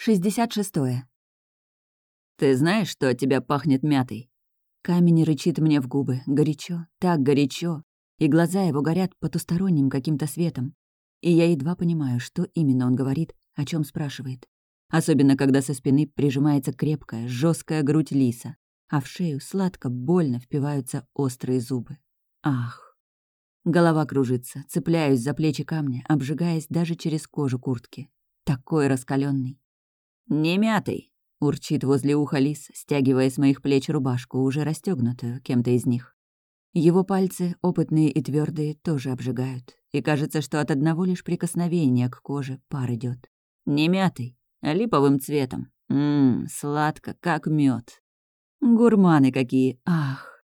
66. «Ты знаешь, что от тебя пахнет мятой?» Камень рычит мне в губы. Горячо, так горячо. И глаза его горят потусторонним каким-то светом. И я едва понимаю, что именно он говорит, о чем спрашивает. Особенно, когда со спины прижимается крепкая, жесткая грудь лиса, а в шею сладко, больно впиваются острые зубы. Ах! Голова кружится, цепляюсь за плечи камня, обжигаясь даже через кожу куртки. Такой раскаленный. «Не мятый!» — урчит возле уха лис, стягивая с моих плеч рубашку, уже расстегнутую кем-то из них. Его пальцы, опытные и твердые, тоже обжигают. И кажется, что от одного лишь прикосновения к коже пар идет. «Не мятый, а липовым цветом. Ммм, сладко, как мед. Гурманы какие, ах!»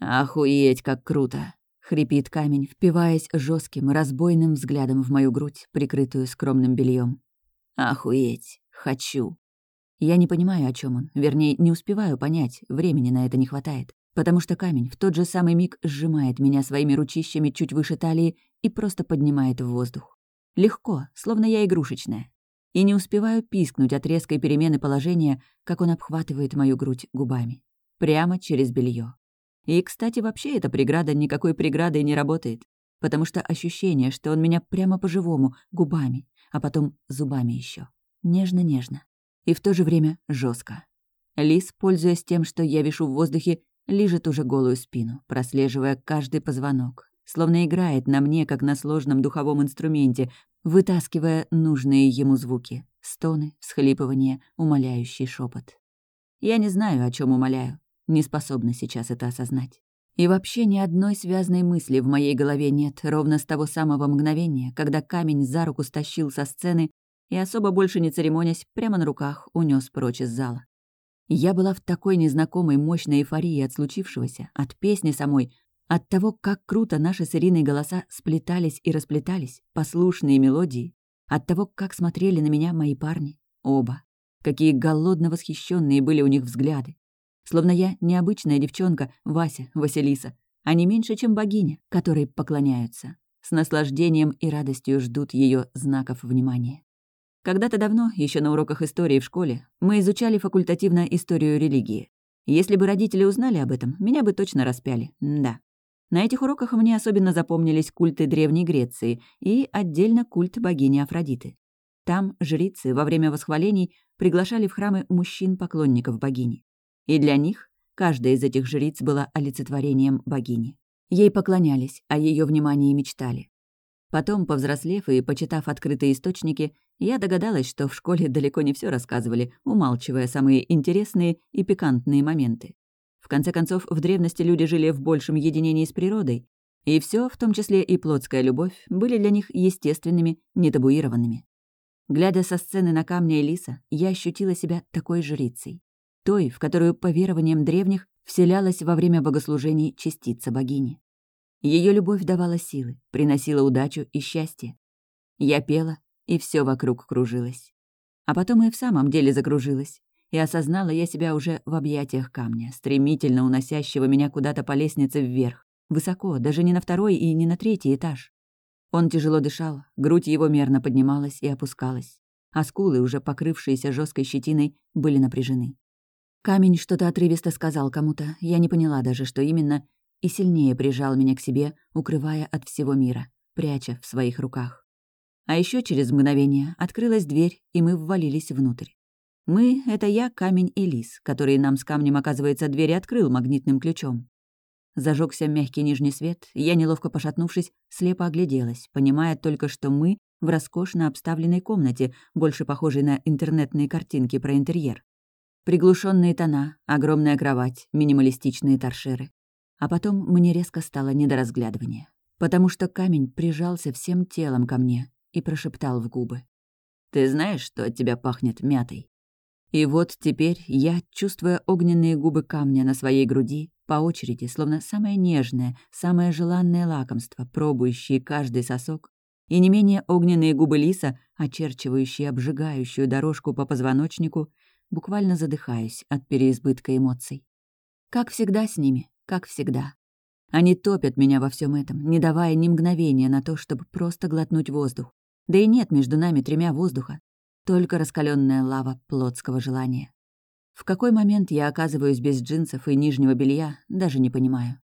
«Охуеть, как круто!» — хрипит камень, впиваясь жестким, разбойным взглядом в мою грудь, прикрытую скромным бельем. «Охуеть! Хочу. Я не понимаю, о чем он. Вернее, не успеваю понять, времени на это не хватает. Потому что камень в тот же самый миг сжимает меня своими ручищами чуть выше талии и просто поднимает в воздух. Легко, словно я игрушечная. И не успеваю пискнуть от резкой перемены положения, как он обхватывает мою грудь губами. Прямо через белье. И, кстати, вообще эта преграда никакой преградой не работает, потому что ощущение, что он меня прямо по-живому, губами, а потом зубами еще нежно-нежно. И в то же время жестко. Лис, пользуясь тем, что я вишу в воздухе, лижет уже голую спину, прослеживая каждый позвонок, словно играет на мне, как на сложном духовом инструменте, вытаскивая нужные ему звуки — стоны, всхлипывания, умоляющий шепот. Я не знаю, о чем умоляю, не способна сейчас это осознать. И вообще ни одной связной мысли в моей голове нет ровно с того самого мгновения, когда камень за руку стащил со сцены и особо больше не церемонясь, прямо на руках унес прочь из зала. Я была в такой незнакомой мощной эйфории от случившегося, от песни самой, от того, как круто наши с Ириной голоса сплетались и расплетались, послушные мелодии, от того, как смотрели на меня мои парни, оба, какие голодно восхищенные были у них взгляды. Словно я необычная девчонка, Вася, Василиса, а не меньше, чем богиня, которой поклоняются, с наслаждением и радостью ждут ее знаков внимания. Когда-то давно, еще на уроках истории в школе, мы изучали факультативно историю религии. Если бы родители узнали об этом, меня бы точно распяли. да. На этих уроках мне особенно запомнились культы Древней Греции и отдельно культ богини Афродиты. Там жрицы во время восхвалений приглашали в храмы мужчин-поклонников богини. И для них каждая из этих жриц была олицетворением богини. Ей поклонялись, а ее внимание мечтали. Потом, повзрослев и почитав открытые источники, я догадалась, что в школе далеко не все рассказывали, умалчивая самые интересные и пикантные моменты. В конце концов, в древности люди жили в большем единении с природой, и все, в том числе и плотская любовь, были для них естественными, нетабуированными. Глядя со сцены на камня Элиса, я ощутила себя такой жрицей. Той, в которую, по верованиям древних, вселялась во время богослужений частица богини. Ее любовь давала силы, приносила удачу и счастье. Я пела, и все вокруг кружилось. А потом и в самом деле закружилось, и осознала я себя уже в объятиях камня, стремительно уносящего меня куда-то по лестнице вверх, высоко, даже не на второй и не на третий этаж. Он тяжело дышал, грудь его мерно поднималась и опускалась, а скулы, уже покрывшиеся жесткой щетиной, были напряжены. Камень что-то отрывисто сказал кому-то, я не поняла даже, что именно, и сильнее прижал меня к себе, укрывая от всего мира, пряча в своих руках. А еще через мгновение открылась дверь, и мы ввалились внутрь. Мы — это я, камень и лис, который нам с камнем, оказывается, дверь открыл магнитным ключом. Зажегся мягкий нижний свет, я, неловко пошатнувшись, слепо огляделась, понимая только, что мы в роскошно обставленной комнате, больше похожей на интернетные картинки про интерьер. Приглушенные тона, огромная кровать, минималистичные торшеры. А потом мне резко стало не до разглядывания, потому что камень прижался всем телом ко мне и прошептал в губы. «Ты знаешь, что от тебя пахнет мятой?» И вот теперь я, чувствуя огненные губы камня на своей груди, по очереди, словно самое нежное, самое желанное лакомство, пробующие каждый сосок, и не менее огненные губы лиса, очерчивающие обжигающую дорожку по позвоночнику, буквально задыхаюсь от переизбытка эмоций. Как всегда с ними, как всегда. Они топят меня во всем этом, не давая ни мгновения на то, чтобы просто глотнуть воздух. Да и нет между нами тремя воздуха. Только раскаленная лава плотского желания. В какой момент я оказываюсь без джинсов и нижнего белья, даже не понимаю.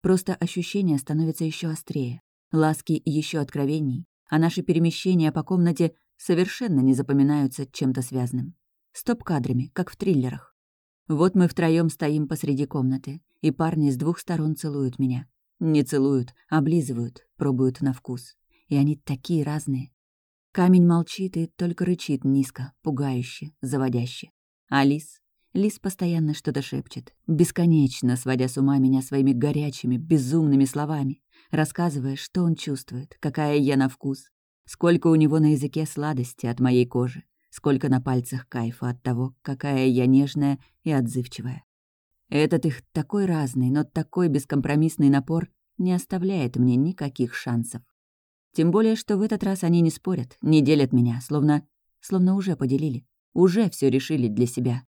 Просто ощущение становится еще острее, ласки еще откровенней, а наши перемещения по комнате совершенно не запоминаются чем-то связанным. Стоп-кадрами, как в триллерах. Вот мы втроем стоим посреди комнаты, и парни с двух сторон целуют меня. Не целуют, облизывают, пробуют на вкус. И они такие разные. Камень молчит и только рычит низко, пугающе, заводяще. А лис? Лис постоянно что-то шепчет, бесконечно сводя с ума меня своими горячими, безумными словами, рассказывая, что он чувствует, какая я на вкус, сколько у него на языке сладости от моей кожи, сколько на пальцах кайфа от того, какая я нежная и отзывчивая. Этот их такой разный, но такой бескомпромиссный напор не оставляет мне никаких шансов. Тем более, что в этот раз они не спорят, не делят меня, словно... словно уже поделили, уже все решили для себя.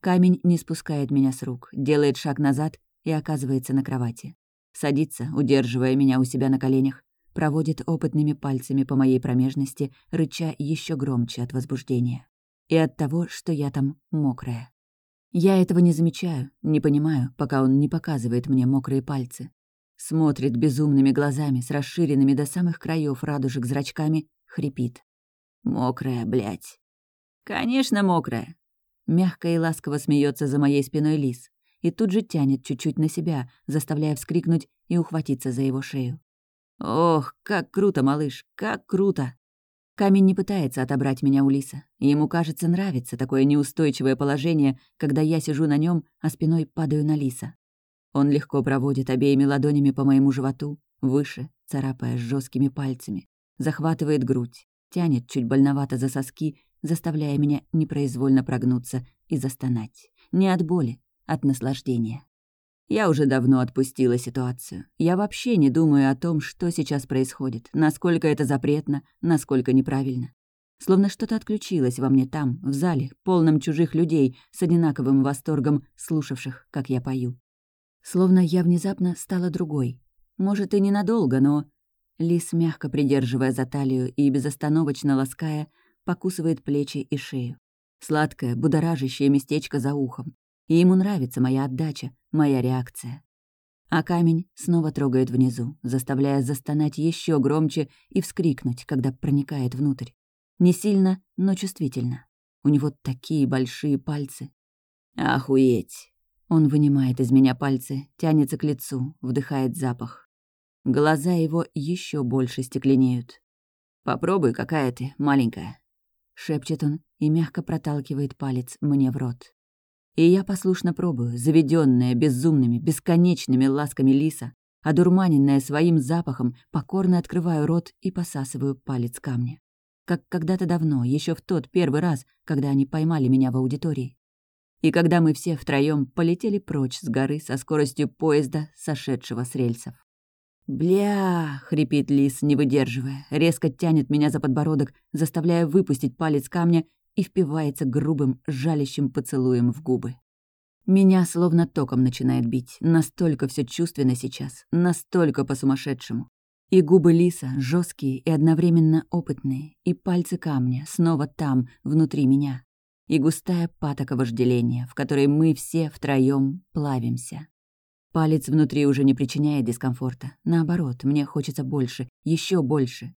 Камень не спускает меня с рук, делает шаг назад и оказывается на кровати. Садится, удерживая меня у себя на коленях, проводит опытными пальцами по моей промежности, рыча еще громче от возбуждения. И от того, что я там мокрая. Я этого не замечаю, не понимаю, пока он не показывает мне мокрые пальцы. Смотрит безумными глазами, с расширенными до самых краев радужек зрачками, хрипит. «Мокрая, блядь!» «Конечно, мокрая!» Мягко и ласково смеется за моей спиной лис и тут же тянет чуть-чуть на себя, заставляя вскрикнуть и ухватиться за его шею. «Ох, как круто, малыш, как круто!» Камень не пытается отобрать меня у лиса. Ему, кажется, нравится такое неустойчивое положение, когда я сижу на нем, а спиной падаю на лиса. Он легко проводит обеими ладонями по моему животу, выше, царапая жесткими пальцами, захватывает грудь, тянет чуть больновато за соски, заставляя меня непроизвольно прогнуться и застонать. Не от боли, от наслаждения. Я уже давно отпустила ситуацию. Я вообще не думаю о том, что сейчас происходит, насколько это запретно, насколько неправильно. Словно что-то отключилось во мне там, в зале, полном чужих людей, с одинаковым восторгом слушавших, как я пою. Словно я внезапно стала другой. Может, и ненадолго, но... Лис, мягко придерживая за талию и безостановочно лаская, покусывает плечи и шею. Сладкое, будоражащее местечко за ухом. И ему нравится моя отдача, моя реакция. А камень снова трогает внизу, заставляя застонать еще громче и вскрикнуть, когда проникает внутрь. Не сильно, но чувствительно. У него такие большие пальцы. Охуеть! Он вынимает из меня пальцы, тянется к лицу, вдыхает запах. Глаза его еще больше стекленеют. «Попробуй, какая ты, маленькая», — шепчет он и мягко проталкивает палец мне в рот. И я послушно пробую, заведенная безумными, бесконечными ласками лиса, одурманенная своим запахом, покорно открываю рот и посасываю палец камня. Как когда-то давно, еще в тот первый раз, когда они поймали меня в аудитории. И когда мы все втроем полетели прочь с горы со скоростью поезда, сошедшего с рельсов. «Бля!» — хрипит лис, не выдерживая, резко тянет меня за подбородок, заставляя выпустить палец камня и впивается грубым, жалящим поцелуем в губы. Меня словно током начинает бить, настолько все чувственно сейчас, настолько по-сумасшедшему. И губы лиса жесткие и одновременно опытные, и пальцы камня снова там, внутри меня. И густая патока вожделения, в которой мы все втроем плавимся. Палец внутри уже не причиняет дискомфорта. Наоборот, мне хочется больше, еще больше.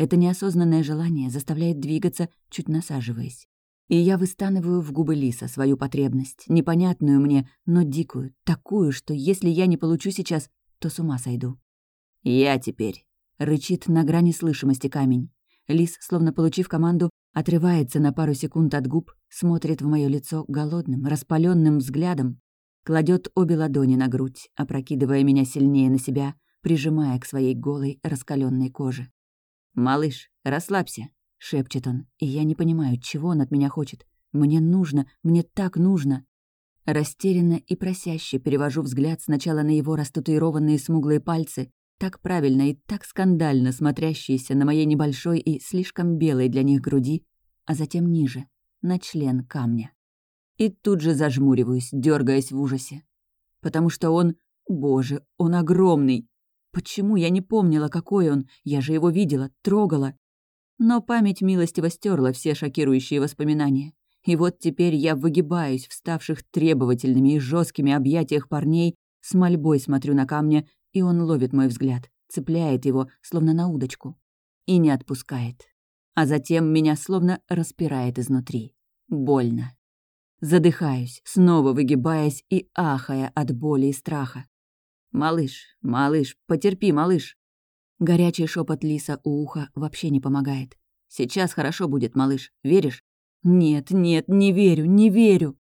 Это неосознанное желание заставляет двигаться, чуть насаживаясь. И я выстанываю в губы Лиса свою потребность, непонятную мне, но дикую, такую, что если я не получу сейчас, то с ума сойду. «Я теперь», — рычит на грани слышимости камень. Лис, словно получив команду, отрывается на пару секунд от губ, смотрит в мое лицо голодным, распаленным взглядом, кладет обе ладони на грудь, опрокидывая меня сильнее на себя, прижимая к своей голой, раскаленной коже. «Малыш, расслабься», — шепчет он, и я не понимаю, чего он от меня хочет. «Мне нужно, мне так нужно». Растерянно и просяще перевожу взгляд сначала на его растатуированные смуглые пальцы, так правильно и так скандально смотрящиеся на моей небольшой и слишком белой для них груди, а затем ниже, на член камня. И тут же зажмуриваюсь, дергаясь в ужасе. Потому что он... Боже, он огромный, Почему я не помнила, какой он? Я же его видела, трогала. Но память милостиво стерла все шокирующие воспоминания. И вот теперь я выгибаюсь в ставших требовательными и жесткими объятиях парней, с мольбой смотрю на камня, и он ловит мой взгляд, цепляет его, словно на удочку, и не отпускает. А затем меня словно распирает изнутри. Больно. Задыхаюсь, снова выгибаясь и ахая от боли и страха. «Малыш, малыш, потерпи, малыш!» Горячий шепот Лиса у уха вообще не помогает. «Сейчас хорошо будет, малыш, веришь?» «Нет, нет, не верю, не верю!»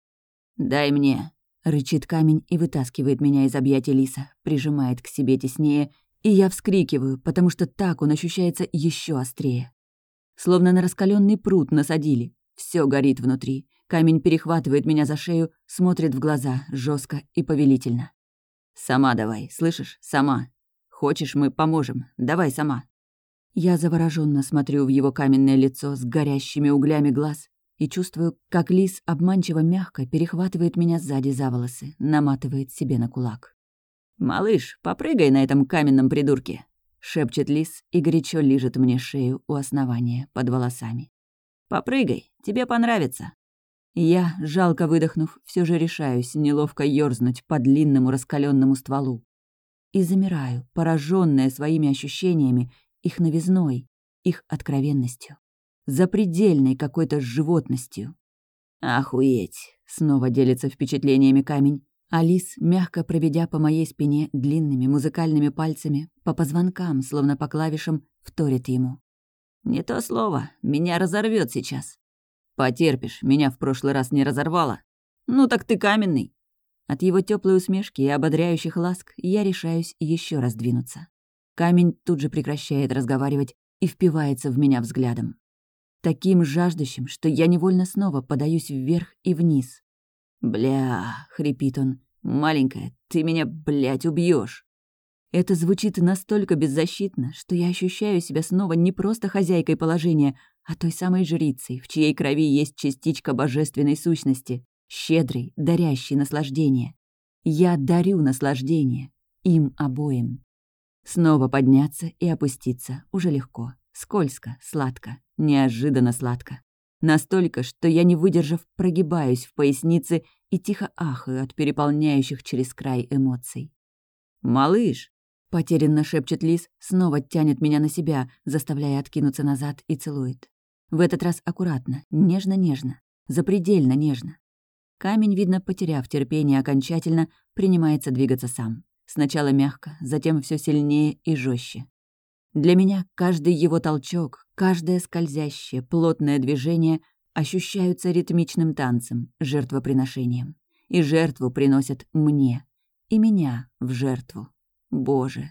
«Дай мне!» — рычит камень и вытаскивает меня из объятий Лиса, прижимает к себе теснее, и я вскрикиваю, потому что так он ощущается еще острее. Словно на раскаленный пруд насадили. Все горит внутри. Камень перехватывает меня за шею, смотрит в глаза, жестко и повелительно. «Сама давай, слышишь? Сама. Хочешь, мы поможем. Давай сама». Я завороженно смотрю в его каменное лицо с горящими углями глаз и чувствую, как лис обманчиво мягко перехватывает меня сзади за волосы, наматывает себе на кулак. «Малыш, попрыгай на этом каменном придурке», — шепчет лис и горячо лижет мне шею у основания под волосами. «Попрыгай, тебе понравится». Я, жалко выдохнув, все же решаюсь неловко ёрзнуть по длинному раскаленному стволу. И замираю, пораженная своими ощущениями, их новизной, их откровенностью, запредельной какой-то животностью. «Охуеть!» — снова делится впечатлениями камень. Алис, мягко проведя по моей спине длинными музыкальными пальцами, по позвонкам, словно по клавишам, вторит ему. «Не то слово, меня разорвет сейчас». «Потерпишь, меня в прошлый раз не разорвало». «Ну так ты каменный». От его теплой усмешки и ободряющих ласк я решаюсь еще раз двинуться. Камень тут же прекращает разговаривать и впивается в меня взглядом. Таким жаждущим, что я невольно снова подаюсь вверх и вниз. «Бля», — хрипит он, — «маленькая, ты меня, блядь, убьешь. Это звучит настолько беззащитно, что я ощущаю себя снова не просто хозяйкой положения, а той самой жрицей, в чьей крови есть частичка божественной сущности, щедрой, дарящей наслаждение. Я дарю наслаждение. Им обоим. Снова подняться и опуститься уже легко. Скользко, сладко, неожиданно сладко. Настолько, что я, не выдержав, прогибаюсь в пояснице и тихо ахаю от переполняющих через край эмоций. «Малыш!» — потерянно шепчет Лис, снова тянет меня на себя, заставляя откинуться назад и целует. В этот раз аккуратно, нежно-нежно, запредельно нежно. Камень, видно, потеряв терпение окончательно, принимается двигаться сам. Сначала мягко, затем все сильнее и жестче. Для меня каждый его толчок, каждое скользящее, плотное движение ощущаются ритмичным танцем, жертвоприношением. И жертву приносят мне. И меня в жертву. Боже.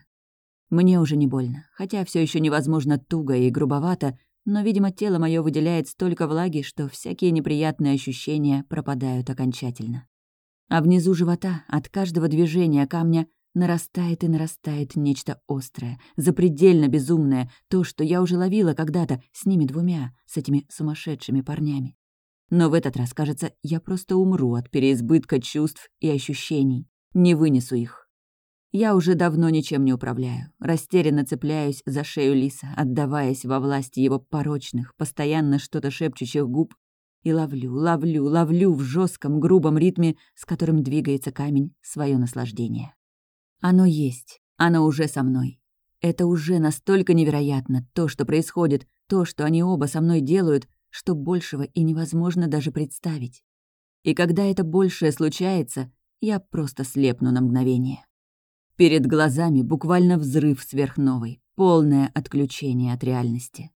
Мне уже не больно, хотя все еще невозможно туго и грубовато, но, видимо, тело мое выделяет столько влаги, что всякие неприятные ощущения пропадают окончательно. А внизу живота от каждого движения камня нарастает и нарастает нечто острое, запредельно безумное, то, что я уже ловила когда-то с ними двумя, с этими сумасшедшими парнями. Но в этот раз, кажется, я просто умру от переизбытка чувств и ощущений. Не вынесу их. Я уже давно ничем не управляю, растерянно цепляюсь за шею лиса, отдаваясь во власти его порочных, постоянно что-то шепчущих губ, и ловлю, ловлю, ловлю в жестком, грубом ритме, с которым двигается камень, свое наслаждение. Оно есть, оно уже со мной. Это уже настолько невероятно, то, что происходит, то, что они оба со мной делают, что большего и невозможно даже представить. И когда это большее случается, я просто слепну на мгновение. Перед глазами буквально взрыв сверхновой, полное отключение от реальности.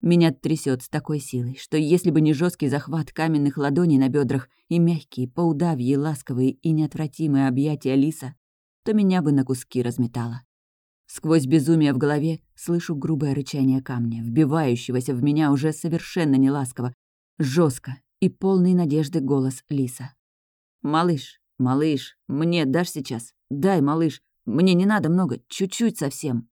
Меня трясет с такой силой, что если бы не жесткий захват каменных ладоней на бедрах и мягкие, поудавьи, ласковые и неотвратимые объятия Лиса, то меня бы на куски разметало. Сквозь безумие в голове слышу грубое рычание камня, вбивающегося в меня уже совершенно неласково, жестко и полный надежды голос Лиса. «Малыш, малыш, мне дашь сейчас? Дай, малыш, мне не надо много, чуть-чуть совсем».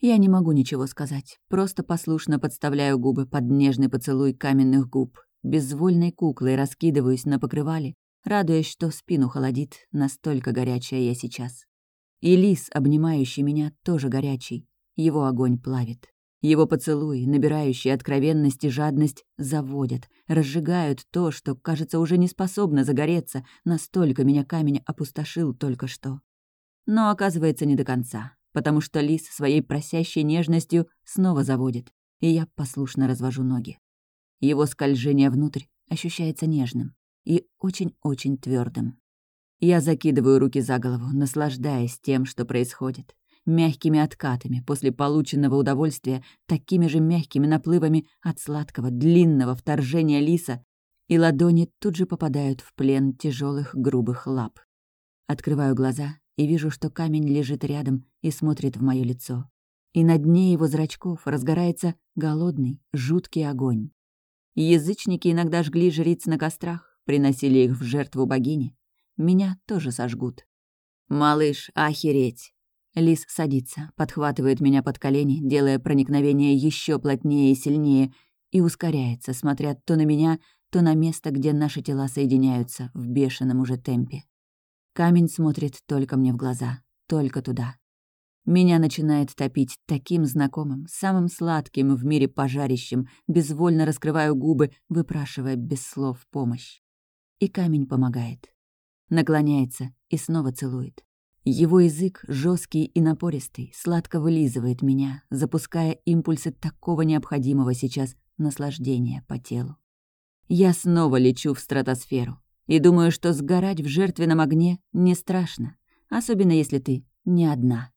Я не могу ничего сказать, просто послушно подставляю губы под нежный поцелуй каменных губ, безвольной куклой раскидываюсь на покрывале, радуясь, что спину холодит, настолько горячая я сейчас. И лис, обнимающий меня, тоже горячий, его огонь плавит. Его поцелуи, набирающие откровенность и жадность, заводят, разжигают то, что, кажется, уже не способно загореться, настолько меня камень опустошил только что. Но оказывается не до конца, потому что лис своей просящей нежностью снова заводит, и я послушно развожу ноги. Его скольжение внутрь ощущается нежным и очень-очень твердым. Я закидываю руки за голову, наслаждаясь тем, что происходит мягкими откатами после полученного удовольствия, такими же мягкими наплывами от сладкого, длинного вторжения лиса, и ладони тут же попадают в плен тяжелых грубых лап. Открываю глаза и вижу, что камень лежит рядом и смотрит в мое лицо. И на дне его зрачков разгорается голодный, жуткий огонь. Язычники иногда жгли жриц на кострах, приносили их в жертву богине. Меня тоже сожгут. «Малыш, охереть!» Лис садится, подхватывает меня под колени, делая проникновение еще плотнее и сильнее, и ускоряется, смотря то на меня, то на место, где наши тела соединяются в бешеном уже темпе. Камень смотрит только мне в глаза, только туда. Меня начинает топить таким знакомым, самым сладким в мире пожарищем, безвольно раскрываю губы, выпрашивая без слов помощь. И камень помогает. Наклоняется и снова целует. Его язык, жесткий и напористый, сладко вылизывает меня, запуская импульсы такого необходимого сейчас наслаждения по телу. Я снова лечу в стратосферу и думаю, что сгорать в жертвенном огне не страшно, особенно если ты не одна.